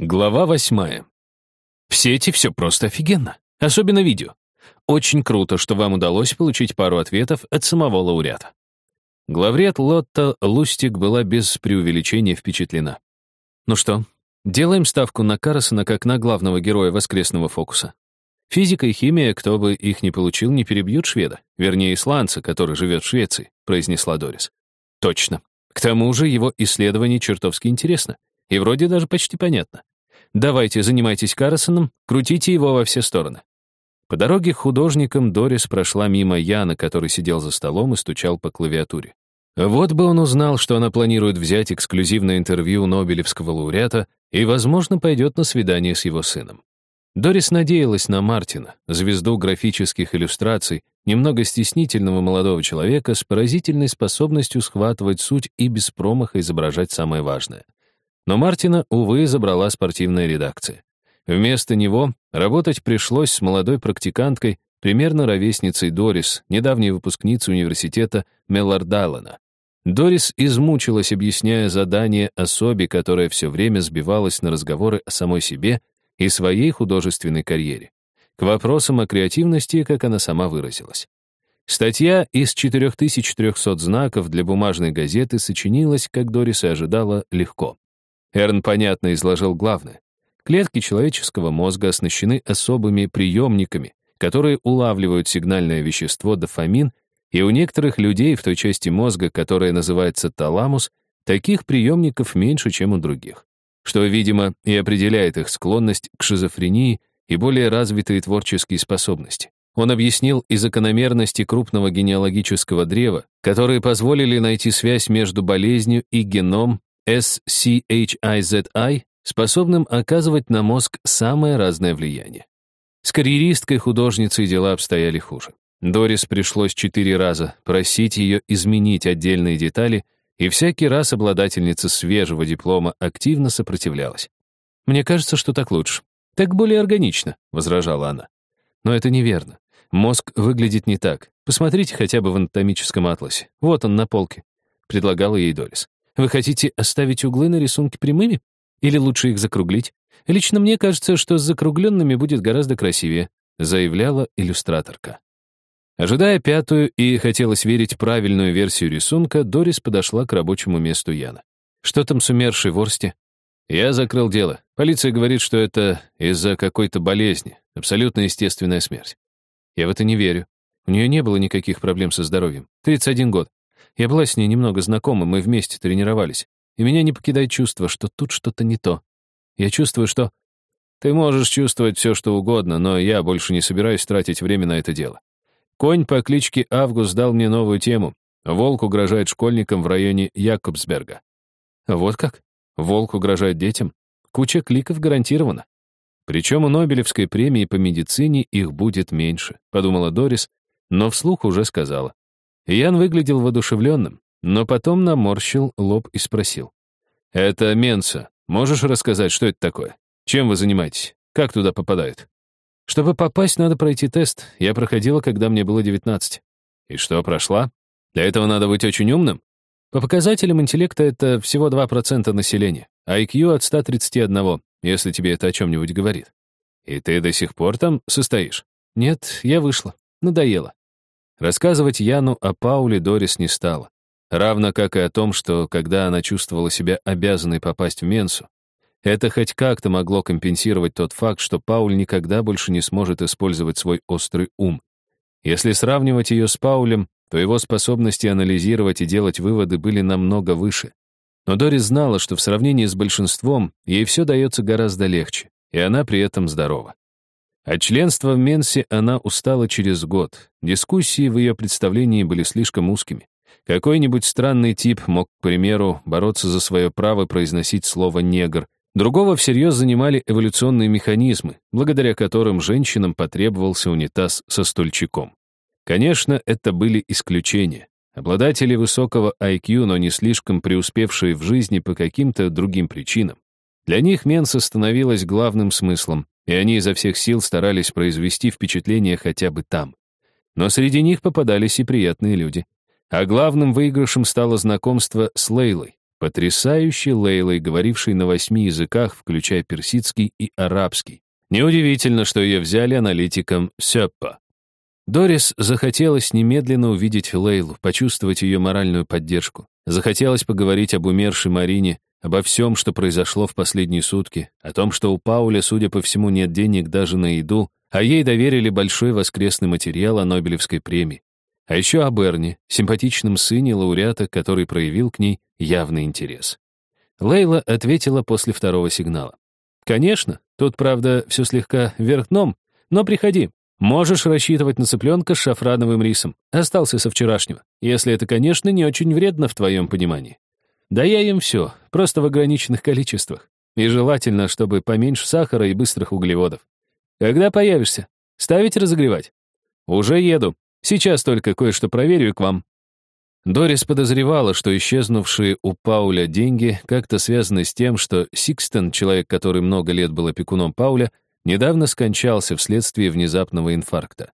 Глава восьмая. В сети все просто офигенно. Особенно видео. Очень круто, что вам удалось получить пару ответов от самого лауреата. Главред Лотта Лустик была без преувеличения впечатлена. Ну что, делаем ставку на Карасона как на главного героя воскресного фокуса. Физика и химия, кто бы их ни получил, не перебьют шведа, вернее, исландца, который живет в Швеции, произнесла Дорис. Точно. К тому же его исследование чертовски интересно. И вроде даже почти понятно. Давайте, занимайтесь Карсоном, крутите его во все стороны. По дороге к художникам Дорис прошла мимо Яна, который сидел за столом и стучал по клавиатуре. Вот бы он узнал, что она планирует взять эксклюзивное интервью Нобелевского лауреата и, возможно, пойдет на свидание с его сыном. Дорис надеялась на Мартина, звезду графических иллюстраций, немного стеснительного молодого человека с поразительной способностью схватывать суть и без промаха изображать самое важное — но Мартина, увы, забрала спортивная редакция. Вместо него работать пришлось с молодой практиканткой, примерно ровесницей Дорис, недавней выпускницей университета Меллардаллена. Дорис измучилась, объясняя задание особе, которая все время сбивалась на разговоры о самой себе и своей художественной карьере. К вопросам о креативности, как она сама выразилась. Статья из 4300 знаков для бумажной газеты сочинилась, как Дорис и ожидала, легко. Эрн понятно изложил главное. Клетки человеческого мозга оснащены особыми приемниками, которые улавливают сигнальное вещество дофамин, и у некоторых людей в той части мозга, которая называется таламус, таких приемников меньше, чем у других, что, видимо, и определяет их склонность к шизофрении и более развитые творческие способности. Он объяснил и закономерности крупного генеалогического древа, которые позволили найти связь между болезнью и геном SCHIZI, способным оказывать на мозг самое разное влияние. С карьеристкой художницей дела обстояли хуже. Дорис пришлось четыре раза просить ее изменить отдельные детали, и всякий раз обладательница свежего диплома активно сопротивлялась. «Мне кажется, что так лучше. Так более органично», — возражала она. Но это неверно. Мозг выглядит не так. Посмотрите хотя бы в анатомическом атласе. Вот он на полке», — предлагала ей Дорис. Вы хотите оставить углы на рисунке прямыми? Или лучше их закруглить? Лично мне кажется, что с закругленными будет гораздо красивее, заявляла иллюстраторка. Ожидая пятую и хотелось верить правильную версию рисунка, Дорис подошла к рабочему месту Яна. «Что там с умершей ворсти?» «Я закрыл дело. Полиция говорит, что это из-за какой-то болезни. Абсолютно естественная смерть. Я в это не верю. У нее не было никаких проблем со здоровьем. 31 год. Я была с ней немного знакома, мы вместе тренировались. И меня не покидает чувство, что тут что-то не то. Я чувствую, что... Ты можешь чувствовать все, что угодно, но я больше не собираюсь тратить время на это дело. Конь по кличке Август дал мне новую тему. Волк угрожает школьникам в районе Якобсберга. Вот как? Волк угрожает детям? Куча кликов гарантирована. Причем у Нобелевской премии по медицине их будет меньше, подумала Дорис, но вслух уже сказала. Ян выглядел воодушевленным, но потом наморщил лоб и спросил. «Это Менса. Можешь рассказать, что это такое? Чем вы занимаетесь? Как туда попадают?» «Чтобы попасть, надо пройти тест. Я проходила, когда мне было 19. «И что, прошла? Для этого надо быть очень умным?» «По показателям интеллекта это всего 2% населения, а IQ от 131, если тебе это о чем-нибудь говорит». «И ты до сих пор там состоишь?» «Нет, я вышла. Надоело. Рассказывать Яну о Пауле Дорис не стала. Равно как и о том, что, когда она чувствовала себя обязанной попасть в Менсу, это хоть как-то могло компенсировать тот факт, что Пауль никогда больше не сможет использовать свой острый ум. Если сравнивать ее с Паулем, то его способности анализировать и делать выводы были намного выше. Но Дорис знала, что в сравнении с большинством ей все дается гораздо легче, и она при этом здорова. От членства в Менсе она устала через год. Дискуссии в ее представлении были слишком узкими. Какой-нибудь странный тип мог, к примеру, бороться за свое право произносить слово «негр», Другого всерьез занимали эволюционные механизмы, благодаря которым женщинам потребовался унитаз со стульчиком. Конечно, это были исключения. Обладатели высокого IQ, но не слишком преуспевшие в жизни по каким-то другим причинам. Для них Менса становилась главным смыслом, и они изо всех сил старались произвести впечатление хотя бы там. Но среди них попадались и приятные люди. А главным выигрышем стало знакомство с Лейлой, потрясающей Лейлой, говорившей на восьми языках, включая персидский и арабский. Неудивительно, что ее взяли аналитиком Сёппа. Дорис захотелось немедленно увидеть Лейлу, почувствовать ее моральную поддержку. Захотелось поговорить об умершей Марине, обо всем, что произошло в последние сутки, о том, что у Пауля, судя по всему, нет денег даже на еду, а ей доверили большой воскресный материал о Нобелевской премии. А еще о Берни, симпатичном сыне лауреата, который проявил к ней явный интерес. Лейла ответила после второго сигнала. «Конечно, тут, правда, все слегка вверх дном, но приходи. Можешь рассчитывать на цыпленка с шафрановым рисом. Остался со вчерашнего, если это, конечно, не очень вредно в твоем понимании. Да я им все, просто в ограниченных количествах. И желательно, чтобы поменьше сахара и быстрых углеводов. Когда появишься? Ставить разогревать? Уже еду. Сейчас только кое-что проверю к вам. Дорис подозревала, что исчезнувшие у Пауля деньги как-то связаны с тем, что Сикстон, человек, который много лет был опекуном Пауля, недавно скончался вследствие внезапного инфаркта.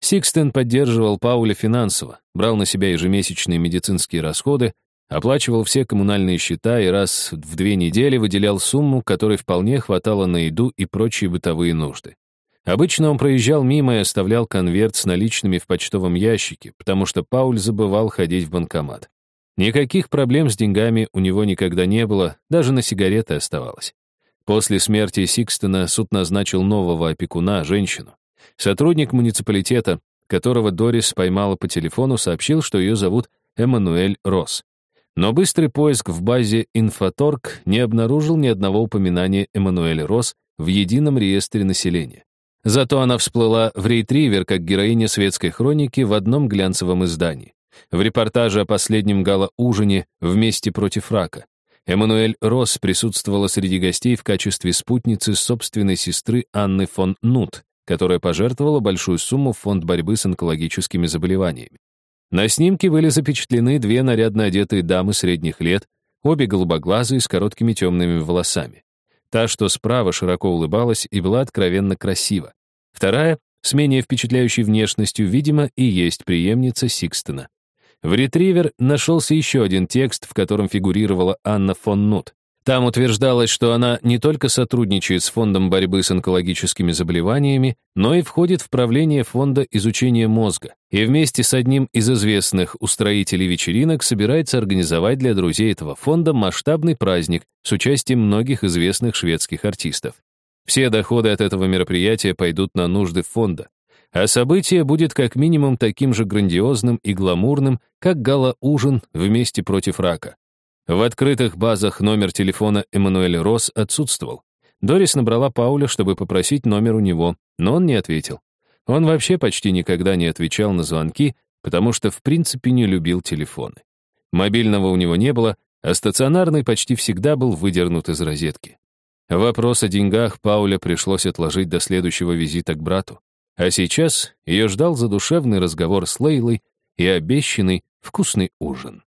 Сикстен поддерживал Пауля финансово, брал на себя ежемесячные медицинские расходы, оплачивал все коммунальные счета и раз в две недели выделял сумму, которой вполне хватало на еду и прочие бытовые нужды. Обычно он проезжал мимо и оставлял конверт с наличными в почтовом ящике, потому что Пауль забывал ходить в банкомат. Никаких проблем с деньгами у него никогда не было, даже на сигареты оставалось. После смерти Сикстона суд назначил нового опекуна, женщину. Сотрудник муниципалитета, которого Дорис поймала по телефону, сообщил, что ее зовут Эммануэль Росс. Но быстрый поиск в базе «Инфоторг» не обнаружил ни одного упоминания Эммануэль Росс в едином реестре населения. Зато она всплыла в рейтривер как героиня светской хроники в одном глянцевом издании. В репортаже о последнем гала-ужине «Вместе против рака». Эммануэль Росс присутствовала среди гостей в качестве спутницы собственной сестры Анны фон Нут, которая пожертвовала большую сумму в фонд борьбы с онкологическими заболеваниями. На снимке были запечатлены две нарядно одетые дамы средних лет, обе голубоглазые с короткими темными волосами. Та, что справа, широко улыбалась и была откровенно красива. Вторая, с менее впечатляющей внешностью, видимо, и есть преемница Сикстона. В ретривер нашелся еще один текст, в котором фигурировала Анна фон Нут. Там утверждалось, что она не только сотрудничает с Фондом борьбы с онкологическими заболеваниями, но и входит в правление Фонда изучения мозга и вместе с одним из известных устроителей вечеринок собирается организовать для друзей этого фонда масштабный праздник с участием многих известных шведских артистов. Все доходы от этого мероприятия пойдут на нужды фонда, а событие будет как минимум таким же грандиозным и гламурным, как гала-ужин вместе против рака. В открытых базах номер телефона Эммануэля Росс отсутствовал. Дорис набрала Пауля, чтобы попросить номер у него, но он не ответил. Он вообще почти никогда не отвечал на звонки, потому что в принципе не любил телефоны. Мобильного у него не было, а стационарный почти всегда был выдернут из розетки. Вопрос о деньгах Пауля пришлось отложить до следующего визита к брату. А сейчас ее ждал задушевный разговор с Лейлой и обещанный вкусный ужин.